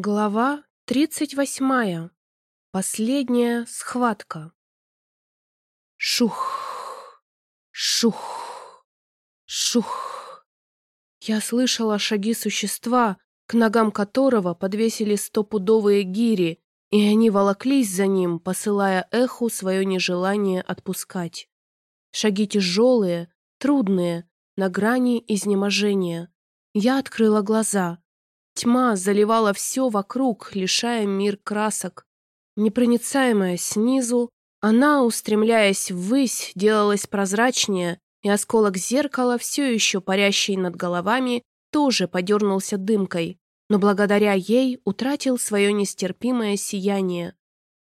Глава тридцать восьмая. Последняя схватка. Шух, шух, шух. Я слышала шаги существа, к ногам которого подвесили стопудовые гири, и они волоклись за ним, посылая эху свое нежелание отпускать. Шаги тяжелые, трудные, на грани изнеможения. Я открыла глаза — Тьма заливала все вокруг, лишая мир красок. Непроницаемая снизу, она, устремляясь ввысь, делалась прозрачнее, и осколок зеркала, все еще парящий над головами, тоже подернулся дымкой, но благодаря ей утратил свое нестерпимое сияние.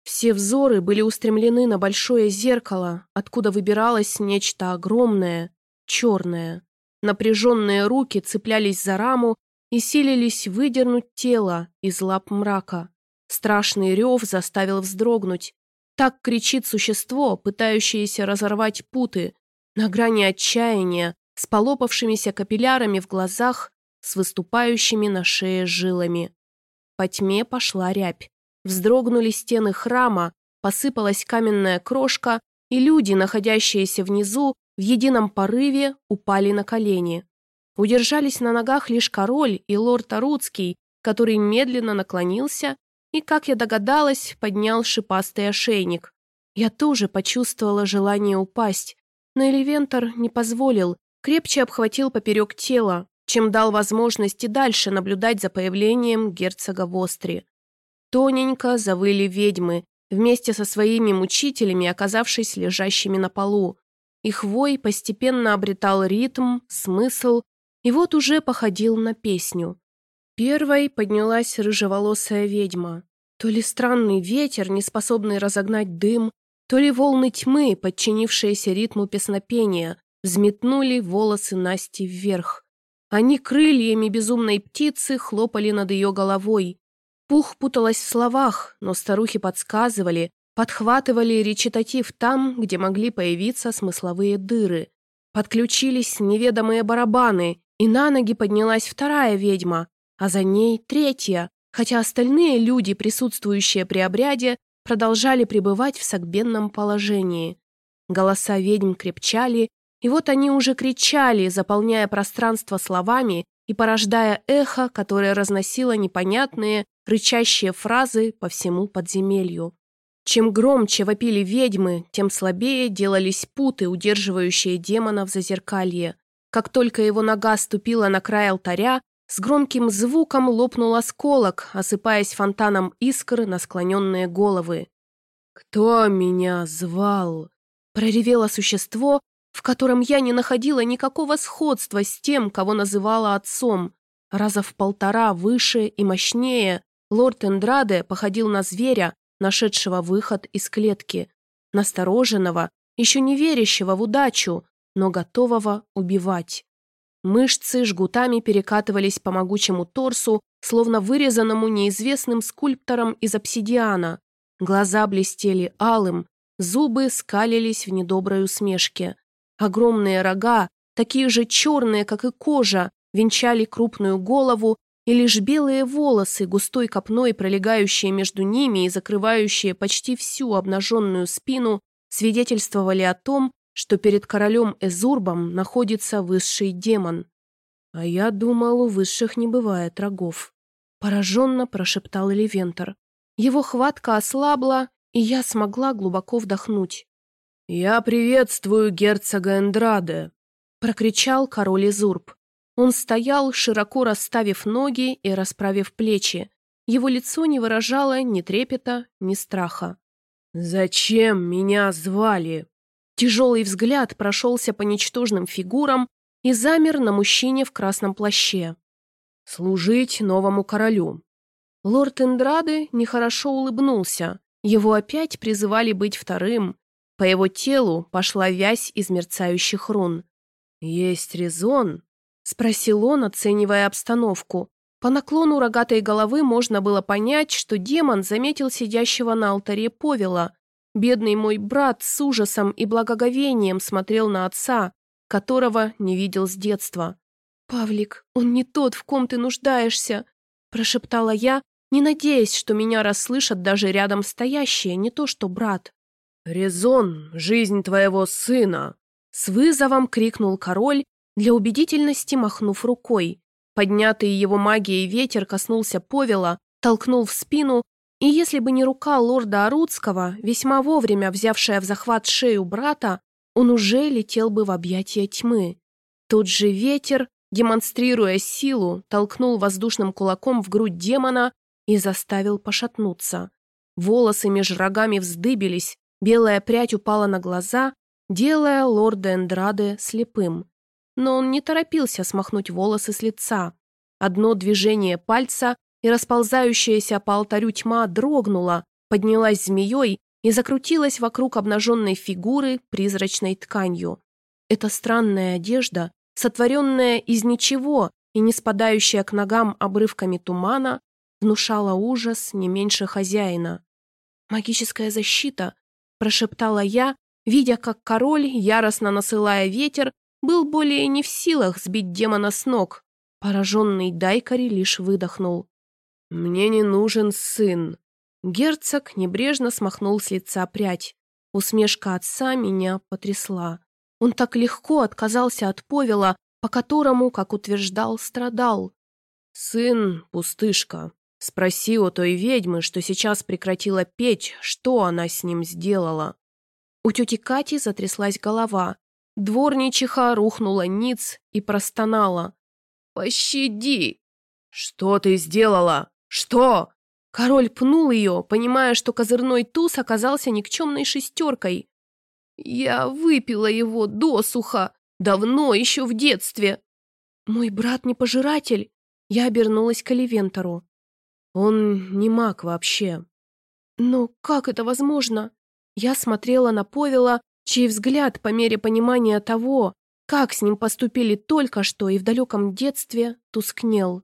Все взоры были устремлены на большое зеркало, откуда выбиралось нечто огромное, черное. Напряженные руки цеплялись за раму, и силились выдернуть тело из лап мрака. Страшный рев заставил вздрогнуть. Так кричит существо, пытающееся разорвать путы, на грани отчаяния, с полопавшимися капиллярами в глазах, с выступающими на шее жилами. По тьме пошла рябь. Вздрогнули стены храма, посыпалась каменная крошка, и люди, находящиеся внизу, в едином порыве упали на колени. Удержались на ногах лишь король и лорд Аруцкий, который медленно наклонился и, как я догадалась, поднял шипастый ошейник. Я тоже почувствовала желание упасть, но Элевентор не позволил, крепче обхватил поперек тела, чем дал возможность и дальше наблюдать за появлением герцога Востри. Тоненько завыли ведьмы, вместе со своими мучителями, оказавшись лежащими на полу. Их вой постепенно обретал ритм, смысл и вот уже походил на песню. Первой поднялась рыжеволосая ведьма. То ли странный ветер, не способный разогнать дым, то ли волны тьмы, подчинившиеся ритму песнопения, взметнули волосы Насти вверх. Они крыльями безумной птицы хлопали над ее головой. Пух путалась в словах, но старухи подсказывали, подхватывали речитатив там, где могли появиться смысловые дыры. Подключились неведомые барабаны, и на ноги поднялась вторая ведьма, а за ней третья, хотя остальные люди, присутствующие при обряде, продолжали пребывать в согбенном положении. Голоса ведьм крепчали, и вот они уже кричали, заполняя пространство словами и порождая эхо, которое разносило непонятные, рычащие фразы по всему подземелью. Чем громче вопили ведьмы, тем слабее делались путы, удерживающие демона в зазеркалье. Как только его нога ступила на край алтаря, с громким звуком лопнул осколок, осыпаясь фонтаном искр на склоненные головы. «Кто меня звал?» — проревело существо, в котором я не находила никакого сходства с тем, кого называла отцом. Раза в полтора выше и мощнее, лорд Эндраде походил на зверя, нашедшего выход из клетки, настороженного, еще не верящего в удачу, но готового убивать. Мышцы жгутами перекатывались по могучему торсу, словно вырезанному неизвестным скульптором из обсидиана. Глаза блестели алым, зубы скалились в недоброй усмешке. Огромные рога, такие же черные, как и кожа, венчали крупную голову, и лишь белые волосы, густой копной пролегающие между ними и закрывающие почти всю обнаженную спину, свидетельствовали о том, что перед королем Эзурбом находится высший демон. А я думал, у высших не бывает рогов. Пораженно прошептал Левентор. Его хватка ослабла, и я смогла глубоко вдохнуть. «Я приветствую герцога Эндраде!» — прокричал король Эзурб. Он стоял, широко расставив ноги и расправив плечи. Его лицо не выражало ни трепета, ни страха. «Зачем меня звали?» Тяжелый взгляд прошелся по ничтожным фигурам и замер на мужчине в красном плаще. «Служить новому королю». Лорд Эндрады нехорошо улыбнулся. Его опять призывали быть вторым. По его телу пошла вязь из мерцающих рун. «Есть резон?» — спросил он, оценивая обстановку. По наклону рогатой головы можно было понять, что демон заметил сидящего на алтаре Повела, Бедный мой брат с ужасом и благоговением смотрел на отца, которого не видел с детства. «Павлик, он не тот, в ком ты нуждаешься», – прошептала я, не надеясь, что меня расслышат даже рядом стоящие, не то что брат. «Резон, жизнь твоего сына!» С вызовом крикнул король, для убедительности махнув рукой. Поднятый его магией ветер коснулся повела, толкнул в спину, и если бы не рука лорда Арудского, весьма вовремя взявшая в захват шею брата, он уже летел бы в объятия тьмы. Тот же ветер, демонстрируя силу, толкнул воздушным кулаком в грудь демона и заставил пошатнуться. Волосы меж рогами вздыбились, белая прядь упала на глаза, делая лорда Эндраде слепым. Но он не торопился смахнуть волосы с лица. Одно движение пальца, и расползающаяся по алтарю тьма дрогнула, поднялась змеей и закрутилась вокруг обнаженной фигуры призрачной тканью. Эта странная одежда, сотворенная из ничего и не спадающая к ногам обрывками тумана, внушала ужас не меньше хозяина. «Магическая защита», – прошептала я, видя, как король, яростно насылая ветер, был более не в силах сбить демона с ног. Пораженный Дайкари лишь выдохнул. «Мне не нужен сын». Герцог небрежно смахнул с лица прядь. Усмешка отца меня потрясла. Он так легко отказался от повела, по которому, как утверждал, страдал. «Сын, пустышка, спроси у той ведьмы, что сейчас прекратила печь, что она с ним сделала». У тети Кати затряслась голова. Дворничиха рухнула ниц и простонала. «Пощади!» «Что ты сделала? Что?» Король пнул ее, понимая, что козырной туз оказался никчемной шестеркой. «Я выпила его досуха, давно, еще в детстве». «Мой брат не пожиратель?» Я обернулась к Оливентору. «Он не маг вообще». «Но как это возможно?» Я смотрела на Повела, чей взгляд по мере понимания того, как с ним поступили только что и в далеком детстве, тускнел.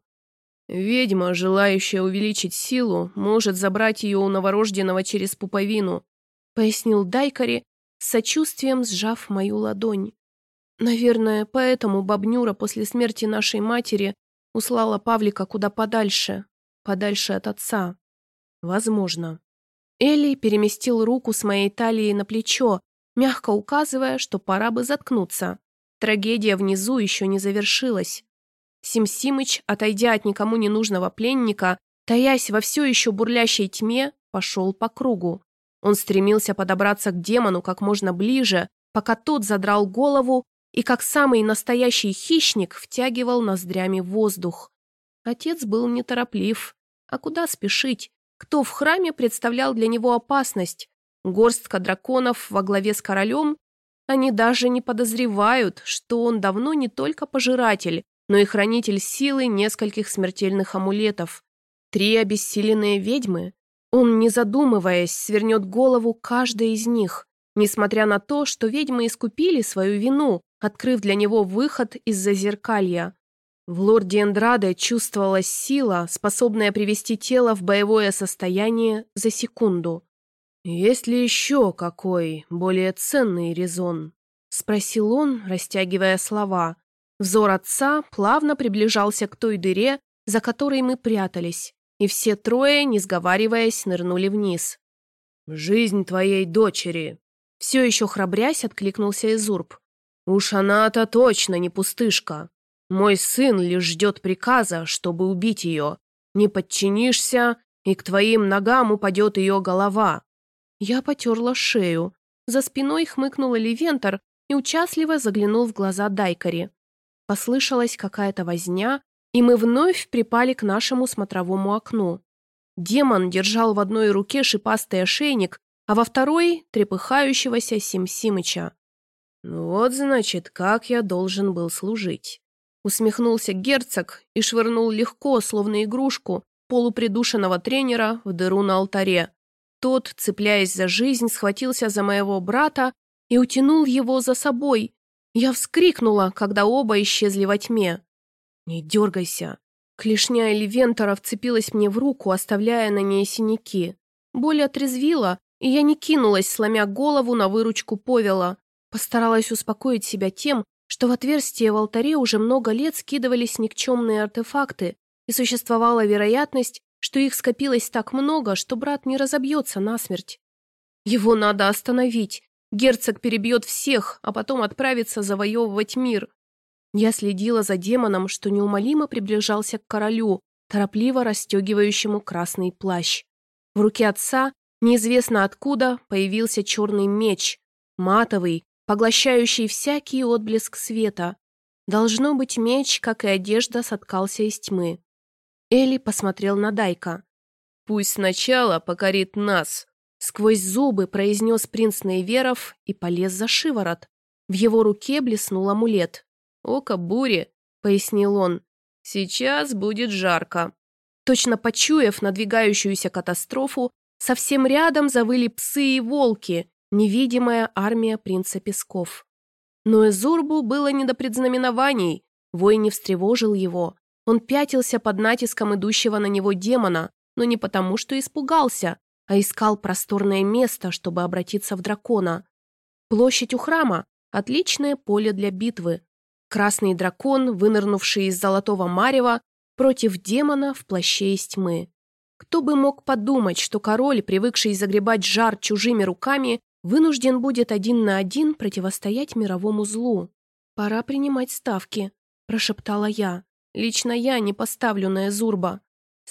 «Ведьма, желающая увеличить силу, может забрать ее у новорожденного через пуповину», пояснил Дайкари, сочувствием сжав мою ладонь. Наверное, поэтому бабнюра после смерти нашей матери услала Павлика куда подальше, подальше от отца. Возможно. Элли переместил руку с моей талии на плечо, мягко указывая, что пора бы заткнуться. Трагедия внизу еще не завершилась. Сим-Симыч, отойдя от никому не нужного пленника, таясь во все еще бурлящей тьме, пошел по кругу. Он стремился подобраться к демону как можно ближе, пока тот задрал голову и, как самый настоящий хищник, втягивал ноздрями воздух. Отец был нетороплив. А куда спешить? Кто в храме представлял для него опасность? Горстка драконов во главе с королем? Они даже не подозревают, что он давно не только пожиратель, но и хранитель силы нескольких смертельных амулетов. Три обессиленные ведьмы? Он, не задумываясь, свернет голову каждой из них, несмотря на то, что ведьмы искупили свою вину, открыв для него выход из зазеркалья. В лорде Эндраде чувствовалась сила, способная привести тело в боевое состояние за секунду. «Есть ли еще какой более ценный резон?» — спросил он, растягивая слова. Взор отца плавно приближался к той дыре, за которой мы прятались, и все трое, не сговариваясь, нырнули вниз. «Жизнь твоей дочери!» Все еще храбрясь, откликнулся Изурб. «Уж она-то точно не пустышка. Мой сын лишь ждет приказа, чтобы убить ее. Не подчинишься, и к твоим ногам упадет ее голова. Я потерла шею. За спиной хмыкнул Левентор и участливо заглянул в глаза Дайкари. Послышалась какая-то возня, и мы вновь припали к нашему смотровому окну. Демон держал в одной руке шипастый ошейник, а во второй — трепыхающегося Сим-Симыча. «Ну «Вот, значит, как я должен был служить». Усмехнулся герцог и швырнул легко, словно игрушку, полупридушенного тренера в дыру на алтаре. Тот, цепляясь за жизнь, схватился за моего брата и утянул его за собой. Я вскрикнула, когда оба исчезли во тьме. «Не дергайся!» Клешня Элевентора вцепилась мне в руку, оставляя на ней синяки. Боль отрезвила, и я не кинулась, сломя голову на выручку Повела. Постаралась успокоить себя тем, что в отверстие в алтаре уже много лет скидывались никчемные артефакты, и существовала вероятность, что их скопилось так много, что брат не разобьется насмерть. Его надо остановить. Герцог перебьет всех, а потом отправится завоевывать мир. Я следила за демоном, что неумолимо приближался к королю, торопливо расстегивающему красный плащ. В руке отца, неизвестно откуда, появился черный меч, матовый, поглощающий всякий отблеск света. Должно быть, меч, как и одежда, соткался из тьмы. Элли посмотрел на Дайка. «Пусть сначала покорит нас», — сквозь зубы произнес принц Нейверов и полез за шиворот. В его руке блеснул амулет. «Око бури», — пояснил он. «Сейчас будет жарко». Точно почуяв надвигающуюся катастрофу, совсем рядом завыли псы и волки, невидимая армия принца Песков. Но Эзурбу было не до предзнаменований, вой не встревожил его. Он пятился под натиском идущего на него демона, но не потому, что испугался, а искал просторное место, чтобы обратиться в дракона. Площадь у храма – отличное поле для битвы. Красный дракон, вынырнувший из золотого марева, против демона в плаще из тьмы. Кто бы мог подумать, что король, привыкший загребать жар чужими руками, вынужден будет один на один противостоять мировому злу. «Пора принимать ставки», – прошептала я. «Лично я не поставлю на Эзурба.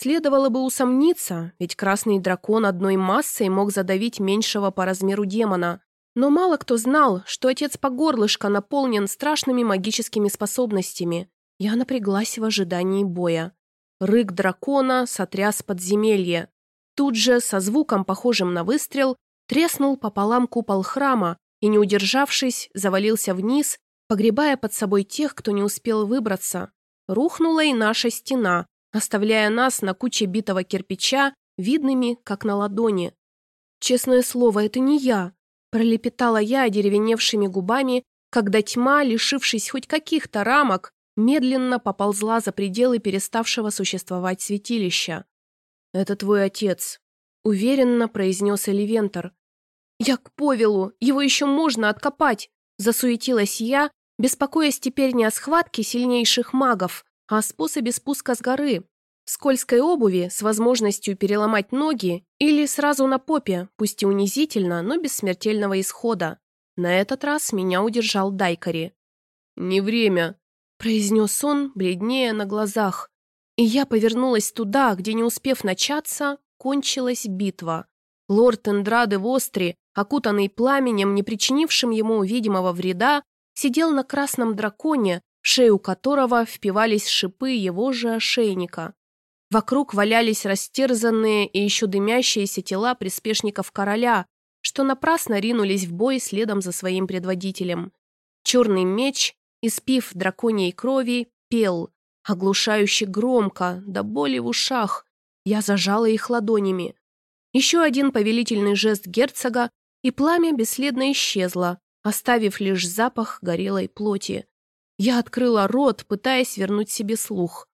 Следовало бы усомниться, ведь красный дракон одной массой мог задавить меньшего по размеру демона. Но мало кто знал, что отец по горлышко наполнен страшными магическими способностями. Я напряглась в ожидании боя. Рык дракона сотряс подземелье. Тут же, со звуком, похожим на выстрел, треснул пополам купол храма и, не удержавшись, завалился вниз, погребая под собой тех, кто не успел выбраться. Рухнула и наша стена, оставляя нас на куче битого кирпича, видными, как на ладони. Честное слово, это не я. Пролепетала я одеревеневшими губами, когда тьма, лишившись хоть каких-то рамок, медленно поползла за пределы переставшего существовать святилища. «Это твой отец», — уверенно произнес Эливентор. «Я к Повелу, его еще можно откопать», — засуетилась я, беспокоясь теперь не о схватке сильнейших магов, о способе спуска с горы скользкой обуви с возможностью переломать ноги или сразу на попе, пусть и унизительно, но без смертельного исхода. На этот раз меня удержал Дайкари. «Не время», – произнес он, бледнее на глазах. И я повернулась туда, где, не успев начаться, кончилась битва. Лорд Эндрады Востри, окутанный пламенем, не причинившим ему видимого вреда, сидел на красном драконе, шею которого впивались шипы его же ошейника. Вокруг валялись растерзанные и еще дымящиеся тела приспешников короля, что напрасно ринулись в бой следом за своим предводителем. Черный меч, испив драконьей крови, пел, оглушающе громко, до боли в ушах. Я зажала их ладонями. Еще один повелительный жест герцога, и пламя бесследно исчезло, оставив лишь запах горелой плоти. Я открыла рот, пытаясь вернуть себе слух.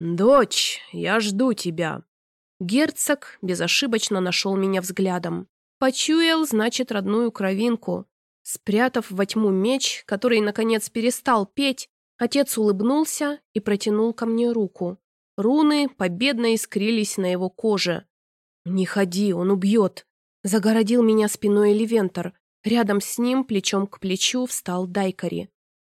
«Дочь, я жду тебя». Герцог безошибочно нашел меня взглядом. Почуял, значит, родную кровинку. Спрятав во тьму меч, который, наконец, перестал петь, отец улыбнулся и протянул ко мне руку. Руны победно искрились на его коже. «Не ходи, он убьет!» Загородил меня спиной Левентор. Рядом с ним, плечом к плечу, встал Дайкари.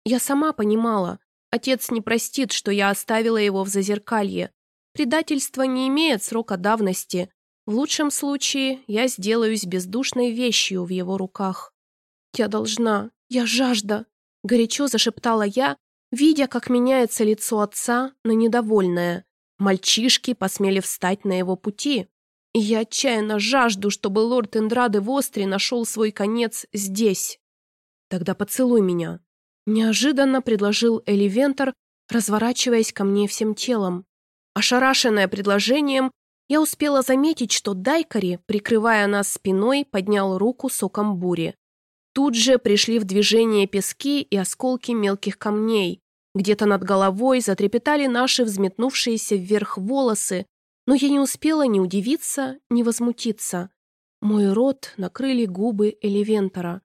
Я сама понимала, Отец не простит, что я оставила его в зазеркалье. Предательство не имеет срока давности. В лучшем случае я сделаюсь бездушной вещью в его руках. «Я должна, я жажда», — горячо зашептала я, видя, как меняется лицо отца на недовольное. Мальчишки посмели встать на его пути. И я отчаянно жажду, чтобы лорд Эндрады Востри нашел свой конец здесь. «Тогда поцелуй меня», Неожиданно предложил Эливентор, разворачиваясь ко мне всем телом. Ошарашенная предложением, я успела заметить, что Дайкари, прикрывая нас спиной, поднял руку соком бури. Тут же пришли в движение пески и осколки мелких камней. Где-то над головой затрепетали наши взметнувшиеся вверх волосы, но я не успела ни удивиться, ни возмутиться. Мой рот накрыли губы Эливентора.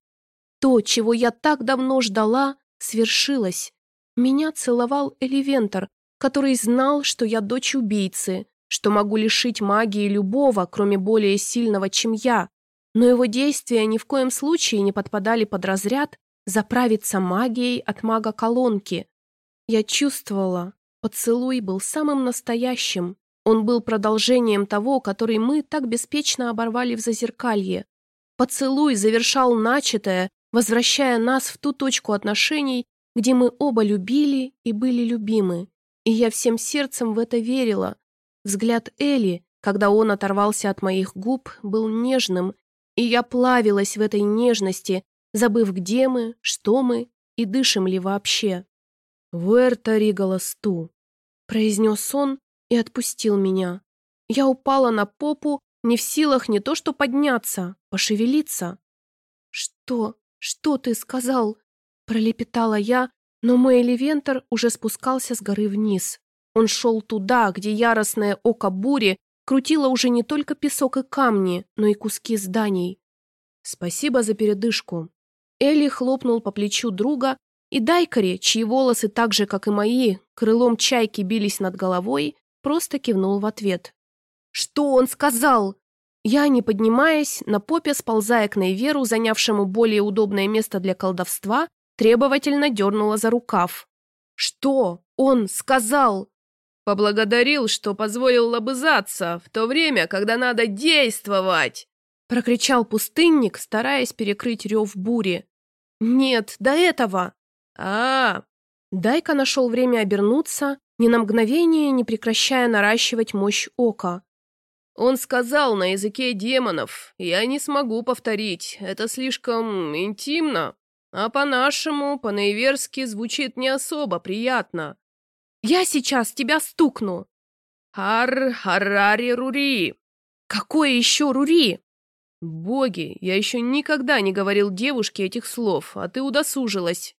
То, чего я так давно ждала, свершилось. Меня целовал Эливентор, который знал, что я дочь убийцы, что могу лишить магии любого, кроме более сильного, чем я, но его действия ни в коем случае не подпадали под разряд заправиться магией от мага-колонки. Я чувствовала, поцелуй был самым настоящим. Он был продолжением того, который мы так беспечно оборвали в зазеркалье. Поцелуй завершал начатое, возвращая нас в ту точку отношений, где мы оба любили и были любимы. И я всем сердцем в это верила. Взгляд Эли, когда он оторвался от моих губ, был нежным, и я плавилась в этой нежности, забыв, где мы, что мы и дышим ли вообще. «Вуэрта Ригаласту», — произнес он и отпустил меня. Я упала на попу, не в силах не то что подняться, пошевелиться. «Что? Что ты сказал?» — пролепетала я, но мой элевентор уже спускался с горы вниз. Он шел туда, где яростное око бури крутило уже не только песок и камни, но и куски зданий. «Спасибо за передышку». Элли хлопнул по плечу друга, и Дайкари, чьи волосы так же, как и мои, крылом чайки бились над головой, просто кивнул в ответ. «Что он сказал?» Я, не поднимаясь, на попе, сползая к Нейверу, занявшему более удобное место для колдовства, требовательно дернула за рукав. «Что он сказал?» «Поблагодарил, что позволил лобызаться, в то время, когда надо действовать!» Прокричал пустынник, стараясь перекрыть рев бури. «Нет, до этого!» а, Дайка нашел время обернуться, ни на мгновение не прекращая наращивать мощь ока. Он сказал на языке демонов. Я не смогу повторить, это слишком интимно. А по-нашему, по-наиверски звучит не особо приятно. «Я сейчас тебя стукну!» «Хар, харари, рури!» «Какое еще рури?» «Боги, я еще никогда не говорил девушке этих слов, а ты удосужилась».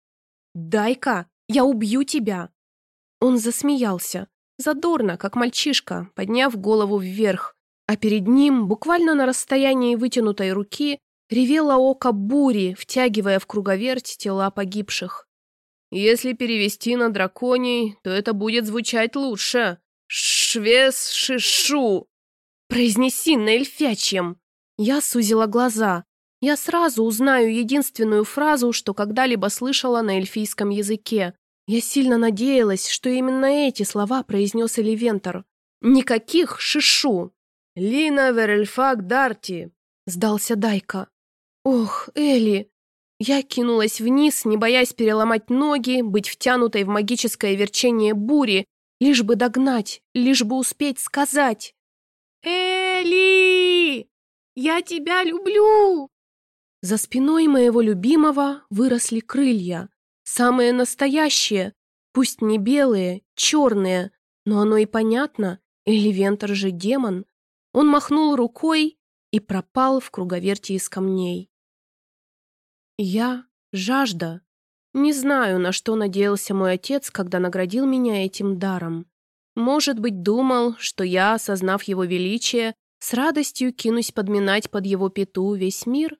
«Дай-ка, я убью тебя!» Он засмеялся, задорно, как мальчишка, подняв голову вверх, а перед ним, буквально на расстоянии вытянутой руки, ревело око бури, втягивая в круговерть тела погибших. Если перевести на драконий, то это будет звучать лучше. Швес шишу. Произнеси на эльфячьем. Я сузила глаза. Я сразу узнаю единственную фразу, что когда-либо слышала на эльфийском языке. Я сильно надеялась, что именно эти слова произнес Эливентор. Никаких шишу. «Лина Верельфак Дарти», — сдался Дайка. «Ох, Элли!» Я кинулась вниз, не боясь переломать ноги, быть втянутой в магическое верчение бури, лишь бы догнать, лишь бы успеть сказать. «Элли! Я тебя люблю!» За спиной моего любимого выросли крылья. Самые настоящие, пусть не белые, черные, но оно и понятно, Эливентор же демон. Он махнул рукой и пропал в круговерти из камней. Я — жажда. Не знаю, на что надеялся мой отец, когда наградил меня этим даром. Может быть, думал, что я, осознав его величие, с радостью кинусь подминать под его пету весь мир?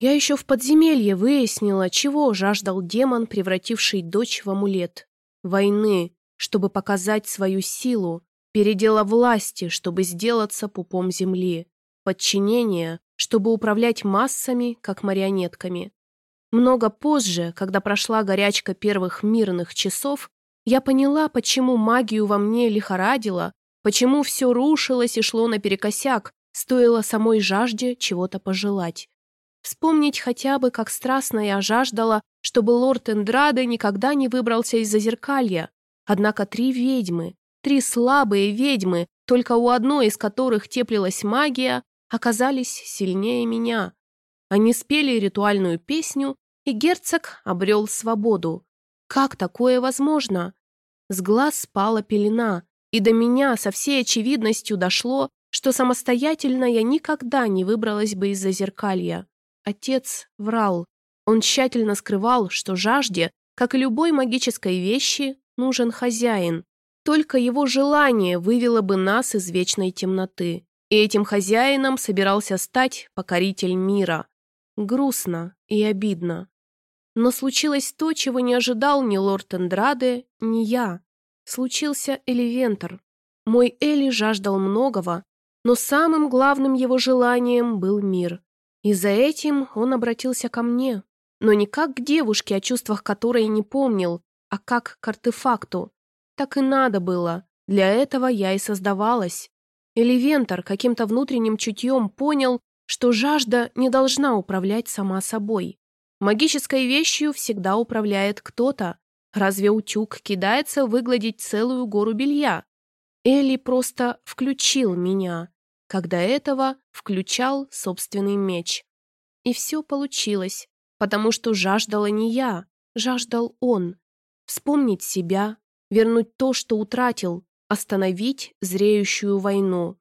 Я еще в подземелье выяснила, чего жаждал демон, превративший дочь в амулет. Войны, чтобы показать свою силу, передела власти, чтобы сделаться пупом земли, подчинение, чтобы управлять массами, как марионетками. Много позже, когда прошла горячка первых мирных часов, я поняла, почему магию во мне лихорадило, почему все рушилось и шло наперекосяк, стоило самой жажде чего-то пожелать. Вспомнить хотя бы, как страстно я жаждала, чтобы лорд Эндраде никогда не выбрался из зазеркалья. Однако три ведьмы, три слабые ведьмы, только у одной из которых теплилась магия, оказались сильнее меня. Они спели ритуальную песню, и герцог обрел свободу. Как такое возможно? С глаз спала пелена, и до меня со всей очевидностью дошло, что самостоятельно я никогда не выбралась бы из зазеркалья. Отец врал. Он тщательно скрывал, что жажде, как и любой магической вещи, нужен хозяин. Только его желание вывело бы нас из вечной темноты. И этим хозяином собирался стать покоритель мира. Грустно и обидно. Но случилось то, чего не ожидал ни лорд Эндраде, ни я. Случился Эливентор. Мой Эли жаждал многого, но самым главным его желанием был мир. И за этим он обратился ко мне. Но не как к девушке, о чувствах которой не помнил, а как к артефакту. Так и надо было. Для этого я и создавалась. Эливентор каким-то внутренним чутьем понял, что жажда не должна управлять сама собой. Магической вещью всегда управляет кто-то. Разве утюг кидается выгладить целую гору белья? Элли просто включил меня, когда этого включал собственный меч. И все получилось, потому что жаждала не я, жаждал он. Вспомнить себя, вернуть то, что утратил, остановить зреющую войну.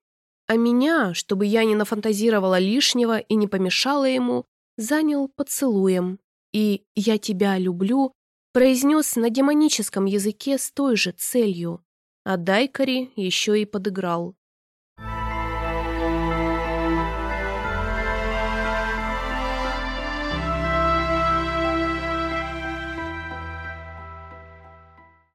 А меня, чтобы я не нафантазировала лишнего и не помешала ему, занял поцелуем. И «я тебя люблю» произнес на демоническом языке с той же целью. А Дайкари еще и подыграл.